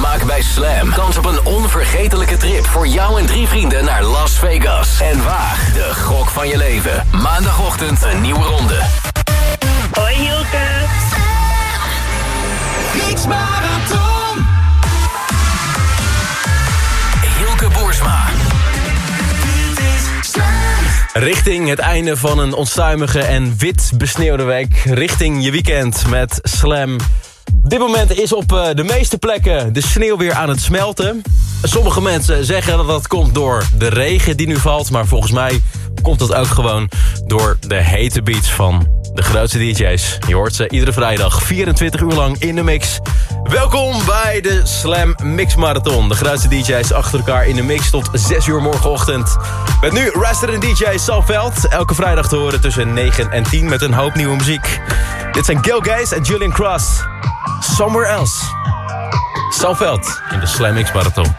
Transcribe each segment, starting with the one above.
Maak bij Slam kans op een onvergetelijke trip voor jou en drie vrienden naar Las Vegas. En waag de gok van je leven. Maandagochtend een nieuwe ronde. Hoi Marathon. Boersma. Richting het einde van een onstuimige en wit besneeuwde week. Richting je weekend met Slam. Op dit moment is op eh, de meeste plekken de sneeuw weer aan het smelten. Sommige mensen zeggen dat dat komt door de regen die nu valt. Maar volgens mij komt dat ook gewoon door de hete beats van de grootste DJ's. Je hoort ze iedere vrijdag 24 uur lang in de mix. Welkom bij de Slam Mix Marathon. De grootste DJ's achter elkaar in de mix tot 6 uur morgenochtend. Met nu Raster DJ Salveld. Elke vrijdag te horen tussen 9 en 10 met een hoop nieuwe muziek. Dit zijn Gil Gaze en Julian Cross. Somewhere Else. Salveld in de Slam Mix Marathon.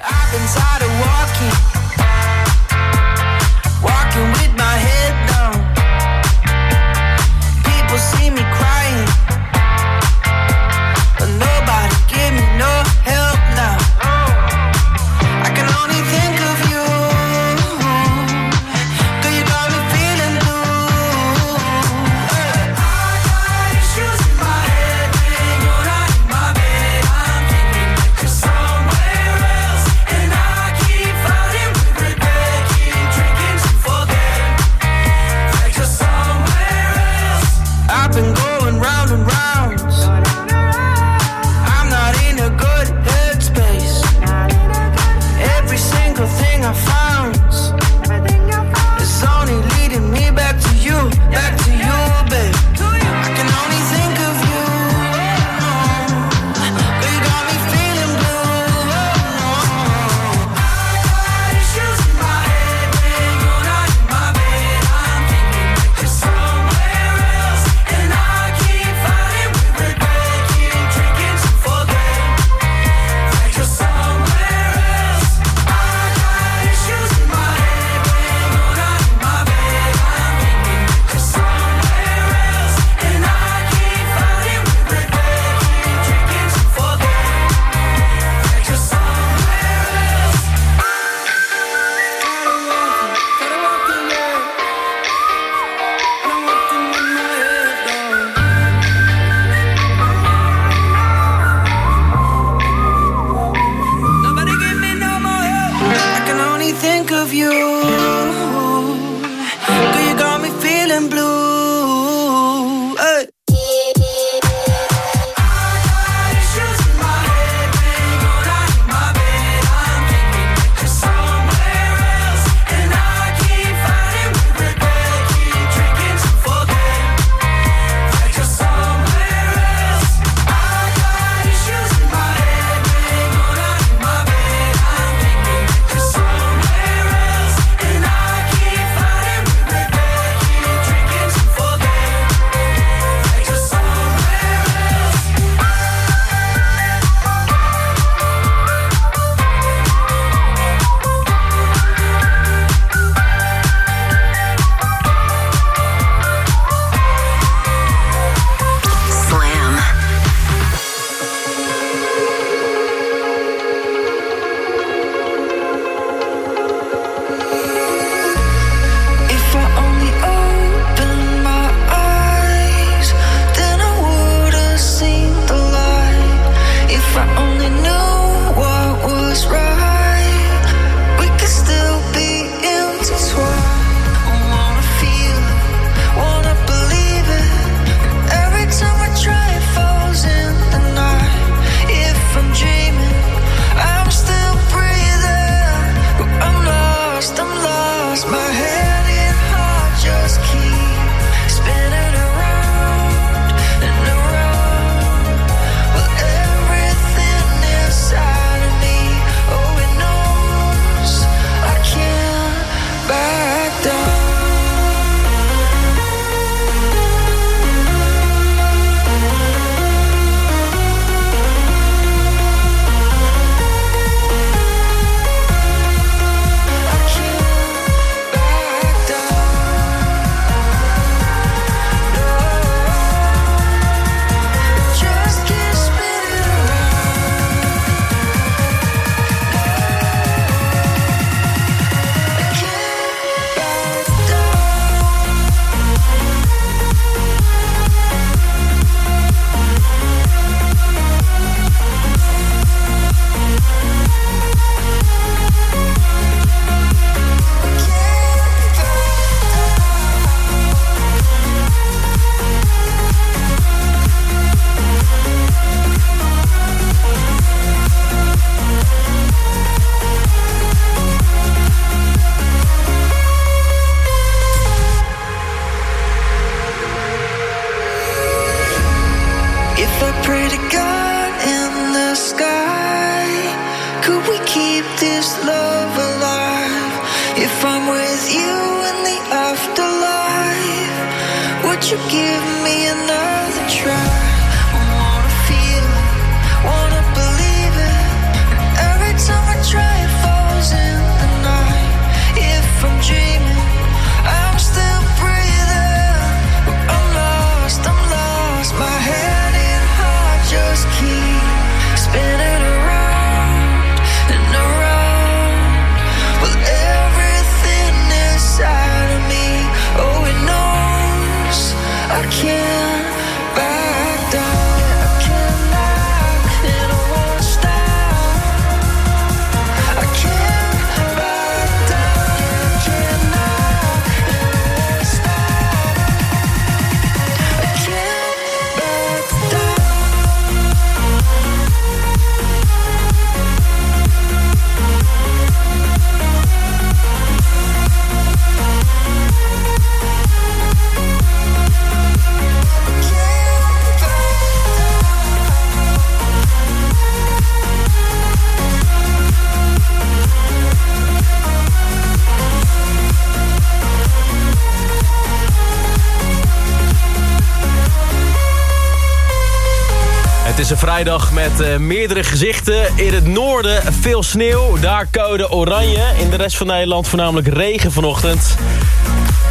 Een vrijdag met eh, meerdere gezichten. In het noorden veel sneeuw, daar code oranje. In de rest van Nederland voornamelijk regen vanochtend.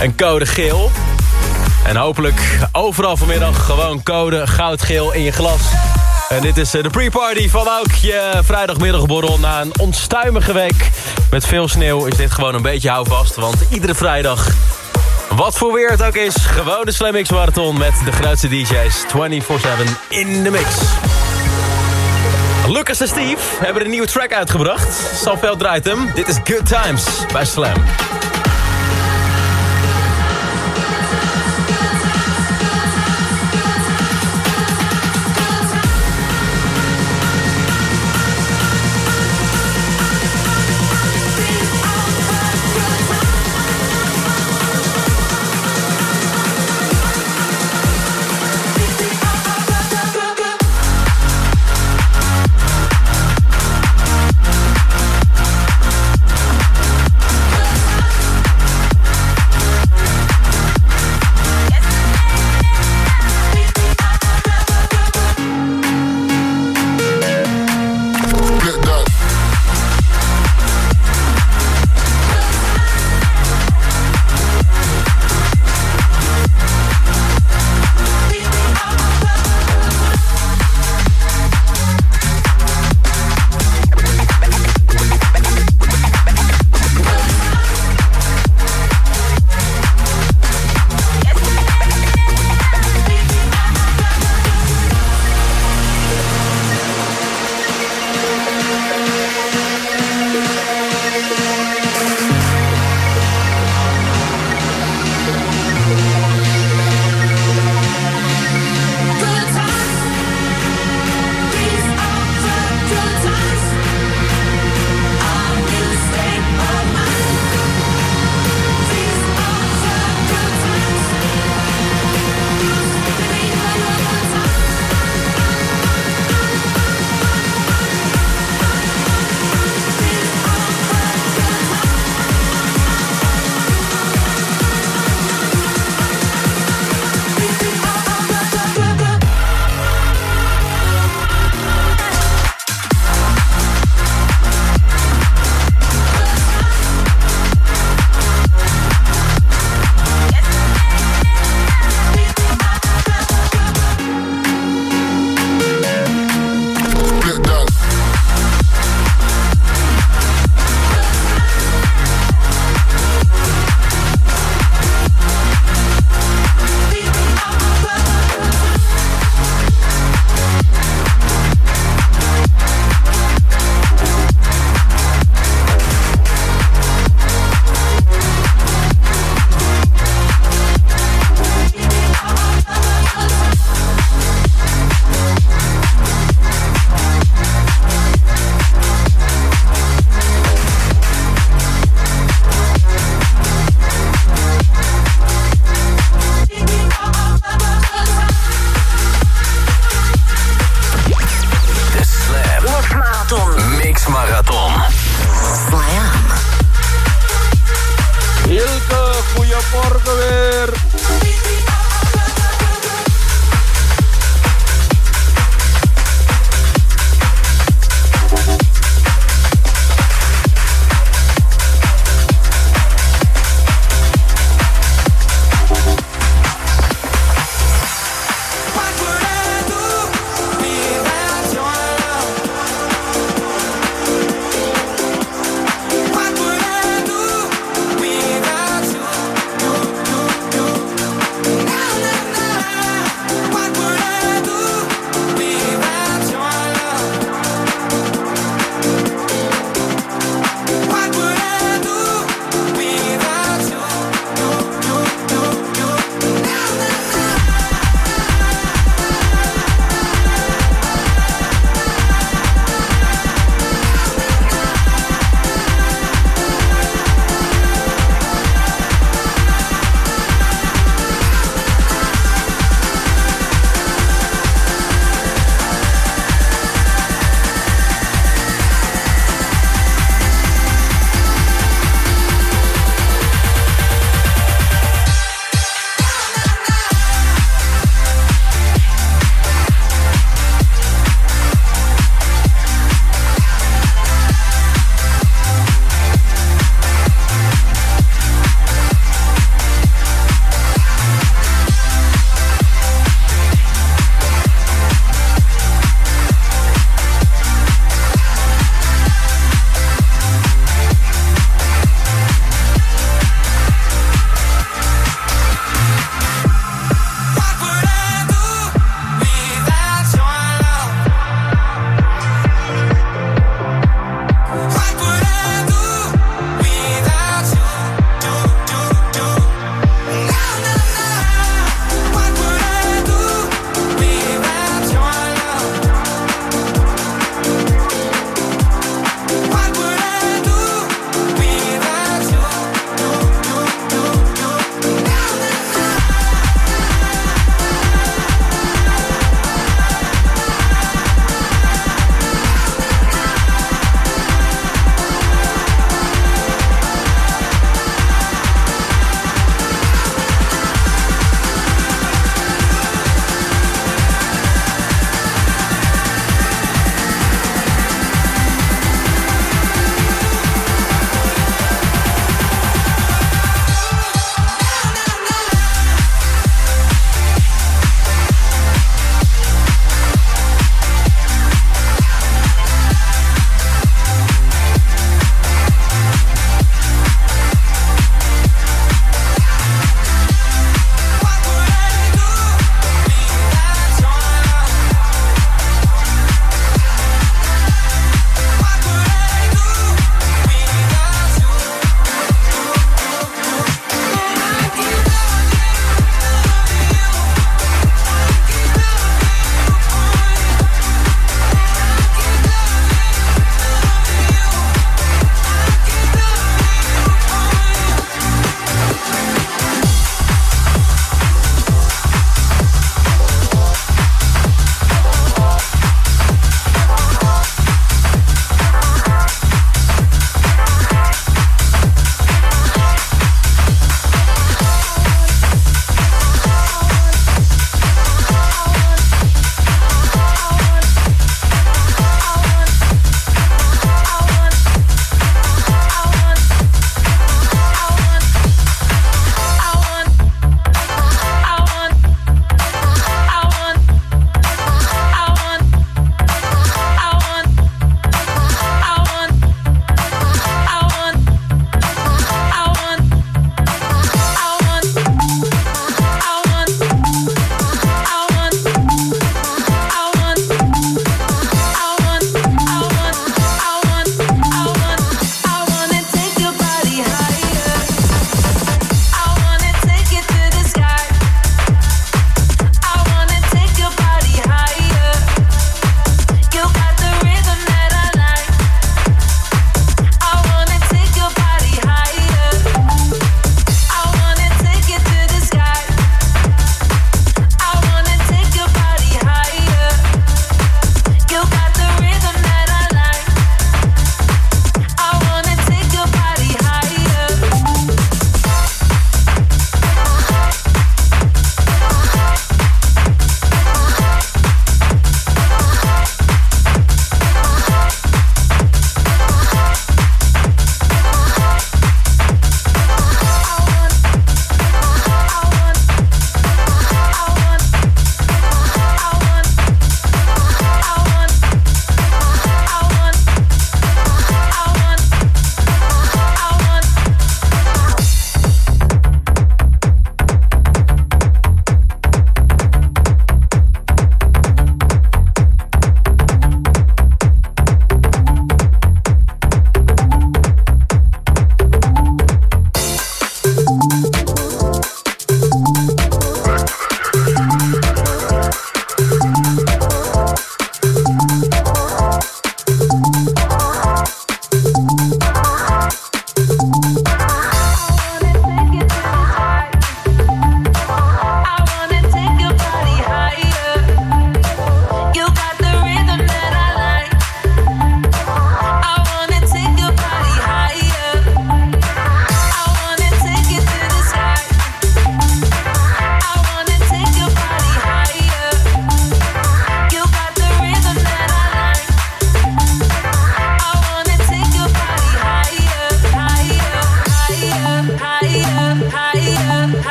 En code geel. En hopelijk overal vanmiddag gewoon code goudgeel in je glas. En dit is eh, de pre-party van ook je vrijdagmiddagborrel. Na een onstuimige week met veel sneeuw is dit gewoon een beetje houvast. Want iedere vrijdag wat voor weer het ook is, gewoon de Slam X Marathon met de grootste DJ's 24-7 in de mix. Lucas en Steve hebben een nieuwe track uitgebracht. Salveld draait hem. Dit is Good Times bij Slam.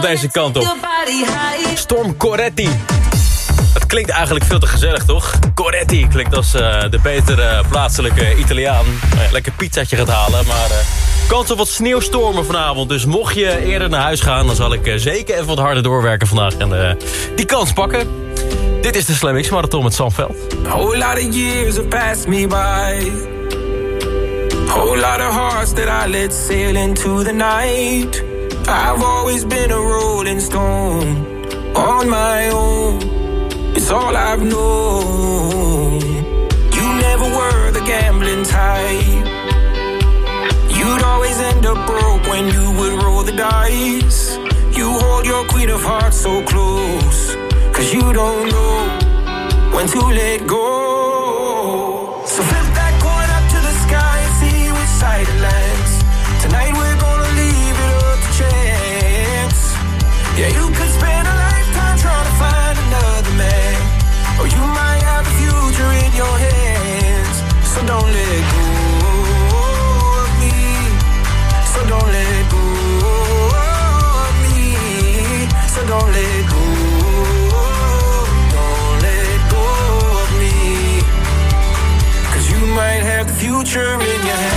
Komt deze kant op. Storm Coretti. Het klinkt eigenlijk veel te gezellig, toch? Coretti klinkt als uh, de betere plaatselijke Italiaan. Uh, lekker pizzaatje gaat halen, maar... Uh, kans op wat sneeuwstormen vanavond. Dus mocht je eerder naar huis gaan... dan zal ik zeker even wat harder doorwerken vandaag. En die kans pakken. Dit is de Slam X Marathon met Sam Veld. Whole lot years passed me by. Whole lot of that I let sail into the night. I've always been a rolling stone. On my own. It's all I've known. You never were the gambling type. You'd always end up broke when you would roll the dice. You hold your queen of hearts so close. Cause you don't know when to let go. Future in your hands.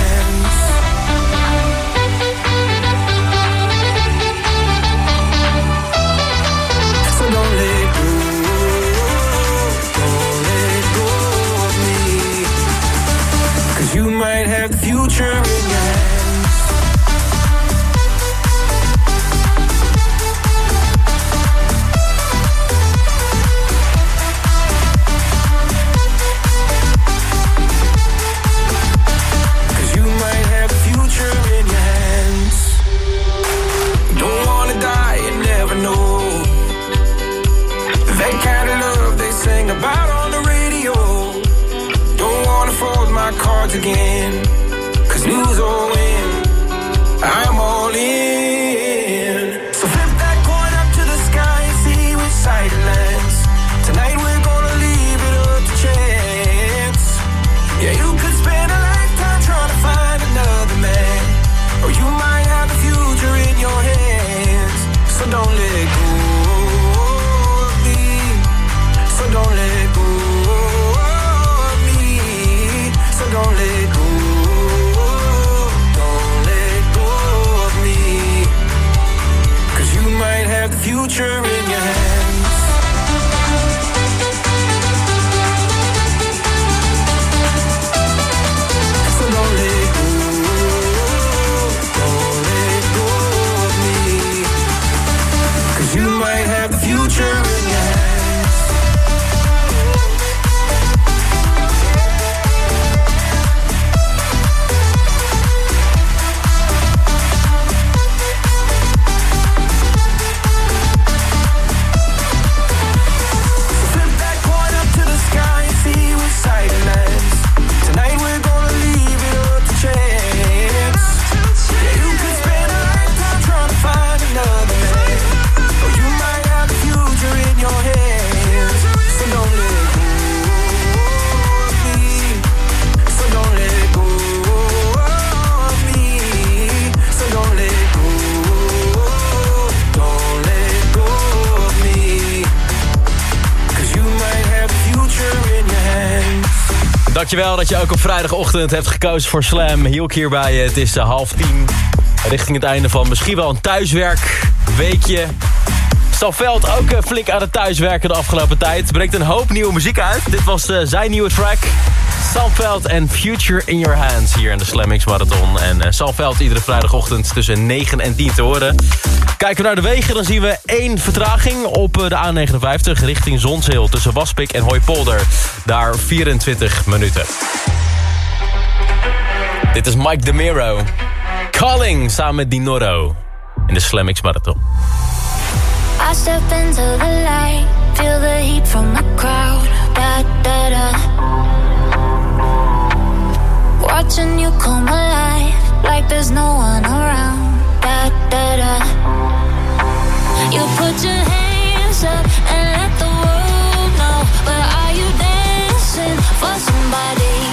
Dankjewel dat je ook op vrijdagochtend hebt gekozen voor Slam. Hielk hier bij je. Het is eh, half tien. Richting het einde van misschien wel een thuiswerkweekje. Stalveld ook eh, flink aan het thuiswerken de afgelopen tijd. Brengt een hoop nieuwe muziek uit. Dit was eh, zijn nieuwe track. Salveld en Future in Your Hands hier in de Slam X Marathon. En uh, Salveld iedere vrijdagochtend tussen 9 en 10 te horen. Kijken we naar de wegen, dan zien we één vertraging op eh, de A59 richting Zonsheel tussen Waspik en Hooipolder. Daar 24 minuten. Dit is Mike DeMiro. Calling samen met Dinoro in de Slam X Marathon. I step into the light, feel the heat from the crowd. Da da da. Watching you come alive, like there's no one around. Da da da. You put your hands up and let the world know. But are you dancing for somebody?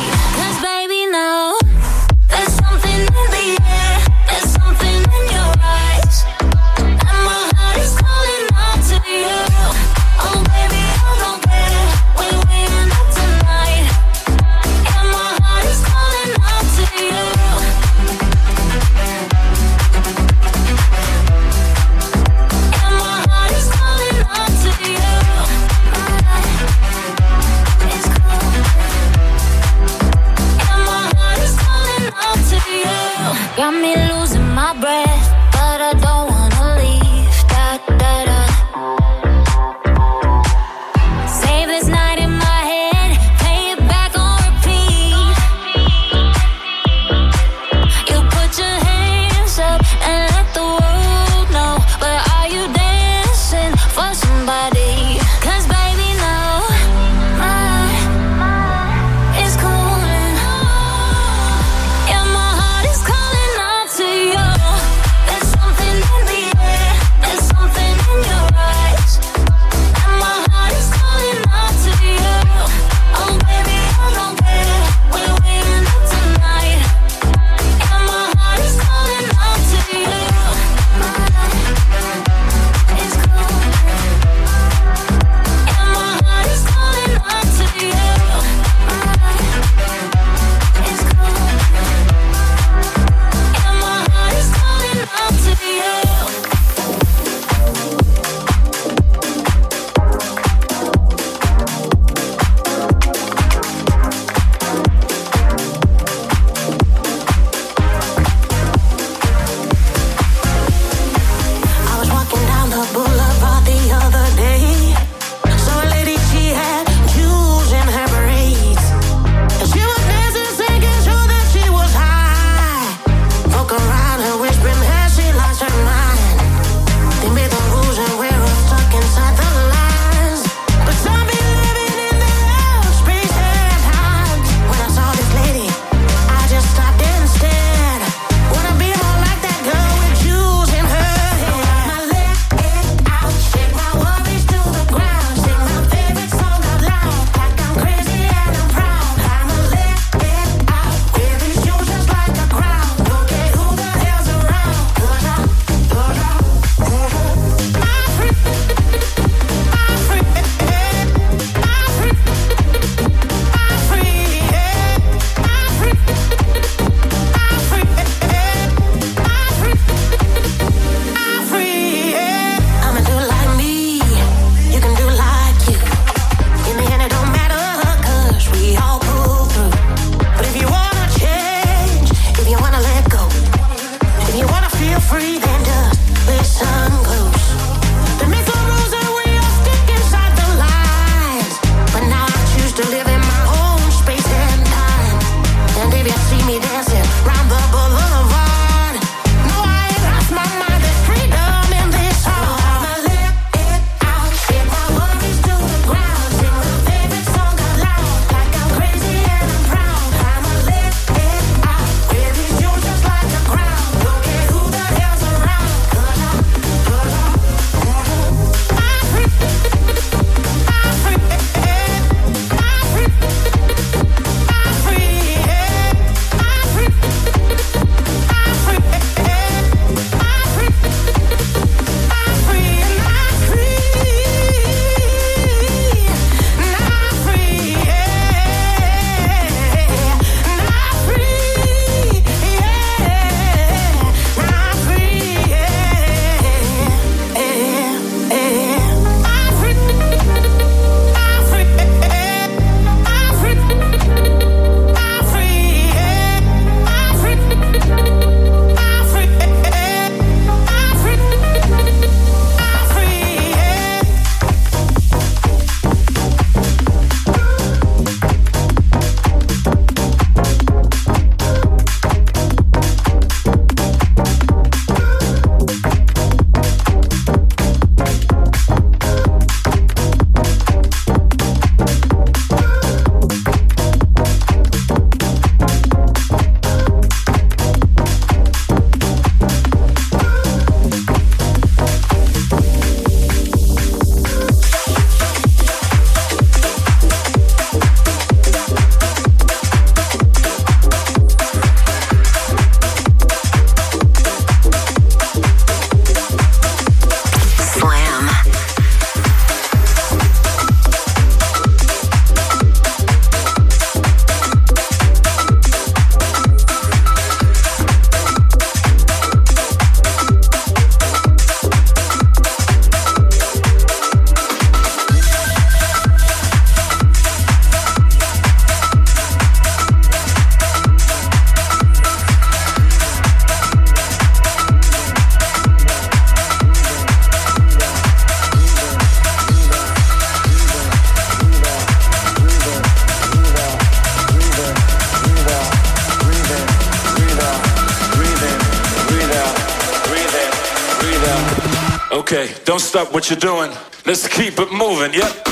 Don't stop what you're doing. Let's keep it moving. Yep.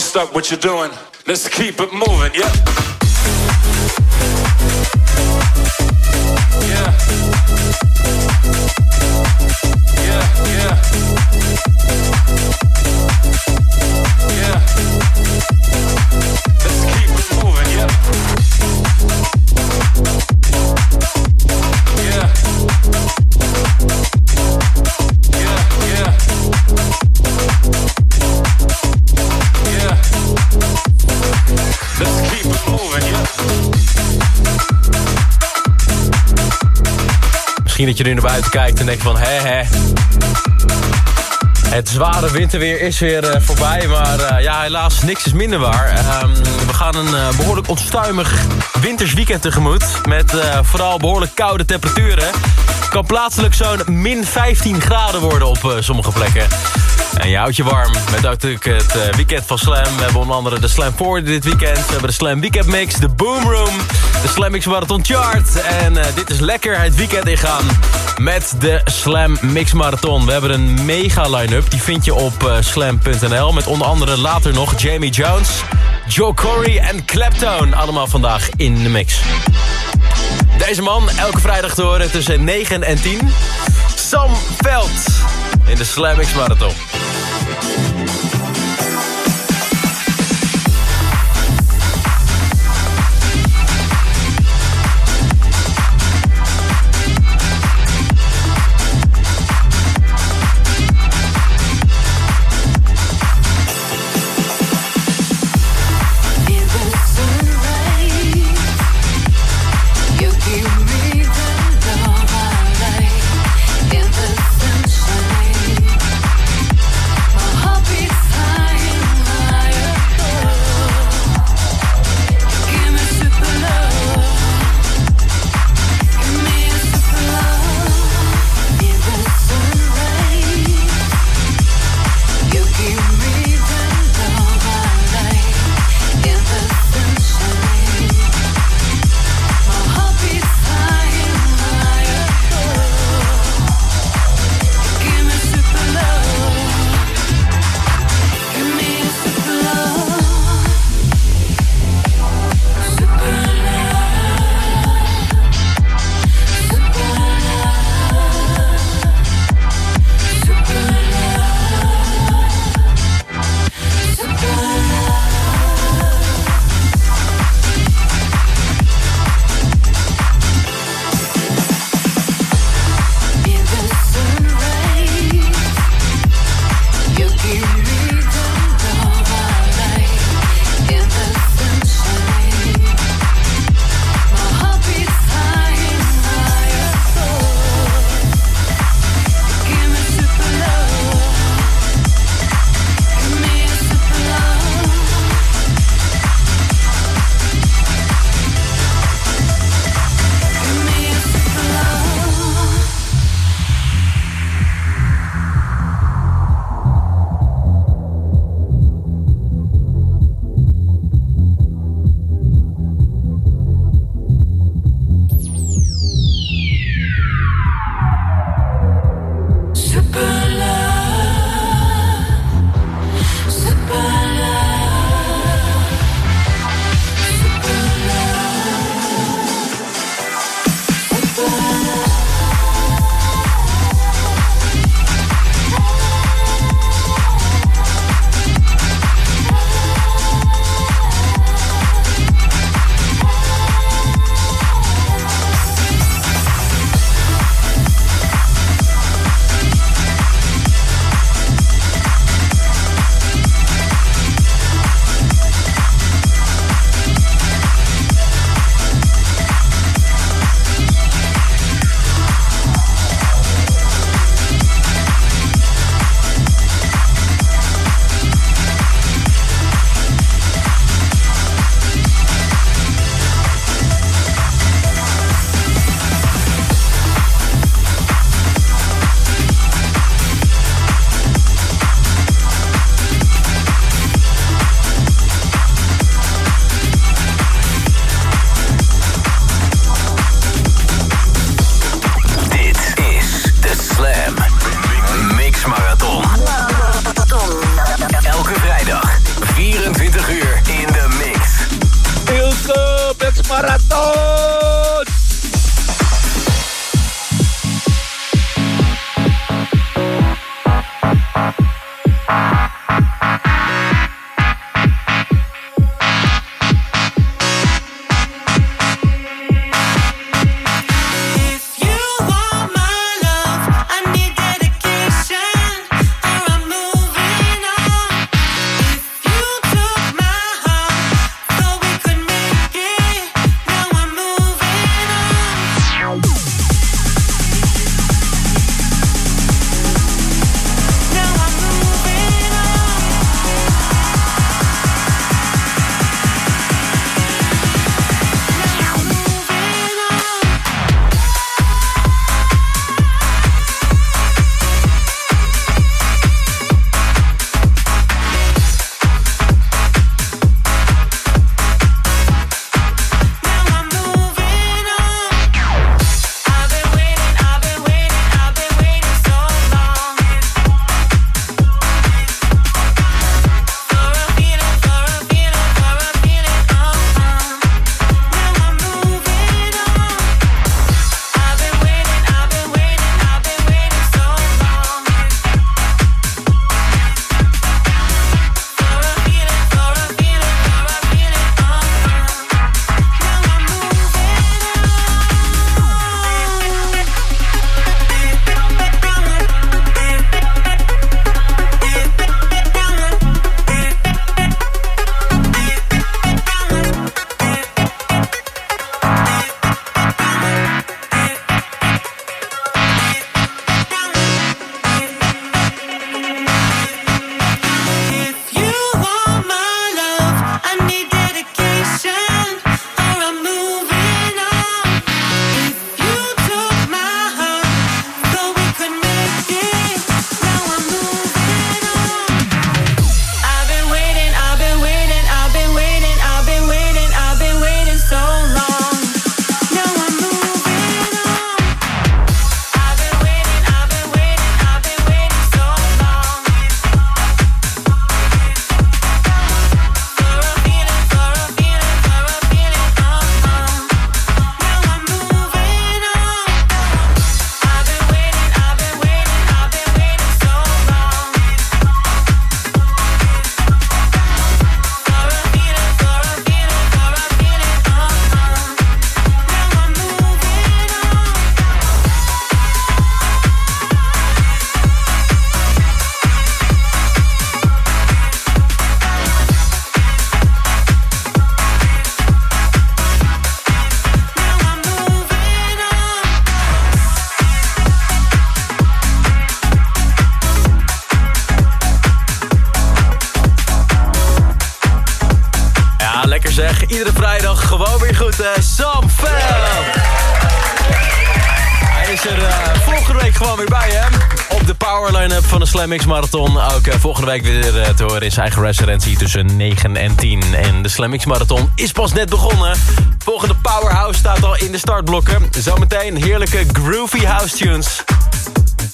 don't stop what you're doing. Let's keep it moving, yeah. Misschien dat je nu naar buiten kijkt en denkt van... hè hè. Het zware winterweer is weer eh, voorbij, maar eh, ja, helaas, niks is minder waar. Ehm, we gaan een eh, behoorlijk onstuimig wintersweekend tegemoet... met vooral behoorlijk koude temperaturen. Kan plaatselijk zo'n min 15 graden worden op sommige plekken. En je houdt je warm met natuurlijk het eh, weekend van Slam. We hebben onder andere de Slam 4 dit weekend. We hebben de Slam Weekend Mix, de Boom Room, de Slam Mix Marathon Chart. En eh, dit is lekker het weekend ingaan met de Slam Mix Marathon. We hebben een mega line-up. Die vind je op eh, slam.nl. Met onder andere later nog Jamie Jones, Joe Corey en Claptone. Allemaal vandaag in de mix. Deze man elke vrijdag te horen tussen 9 en 10. Sam Veld in de Slam Mix Marathon. Slam X Marathon. Ook eh, volgende week weer eh, te horen in zijn eigen residentie tussen 9 en 10. En de Slam Marathon is pas net begonnen. Volgende Powerhouse staat al in de startblokken. Zometeen heerlijke groovy house tunes.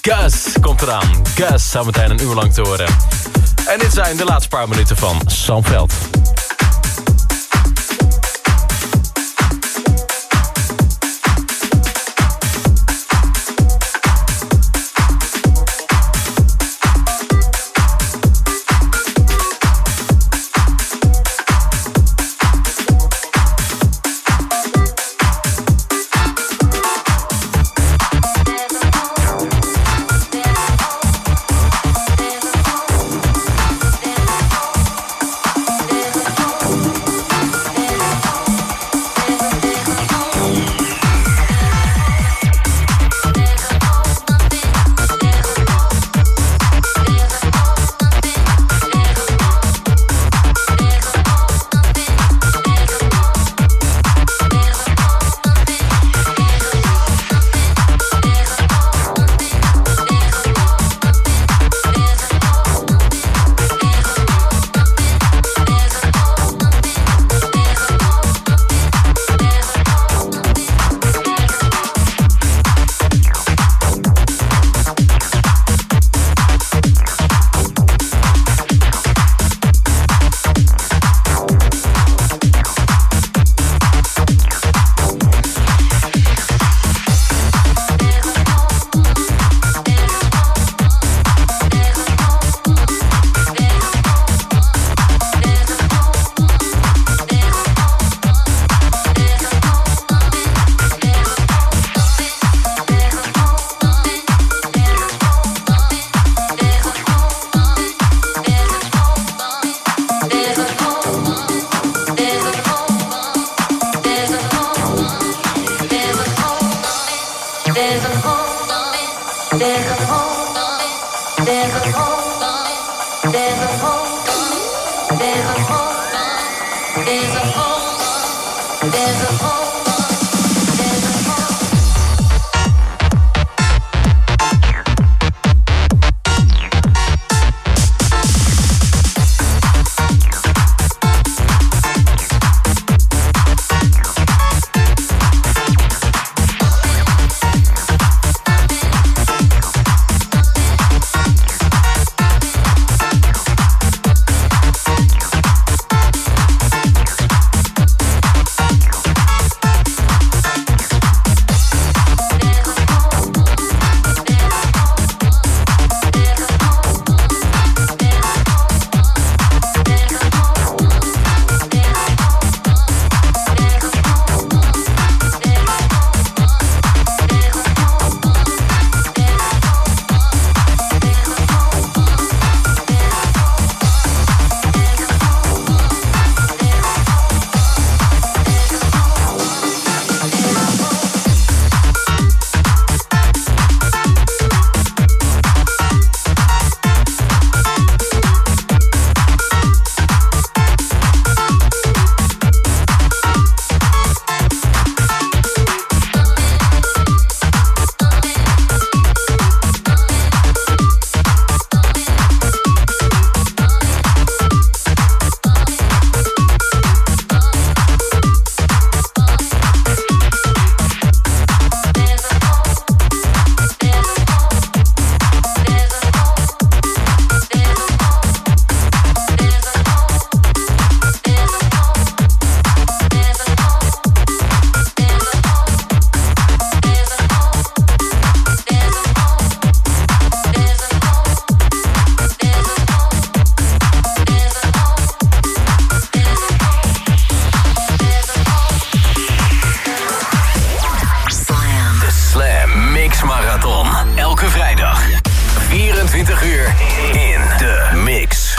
Gus komt eraan. Gus zometeen een uur lang te horen. En dit zijn de laatste paar minuten van Sam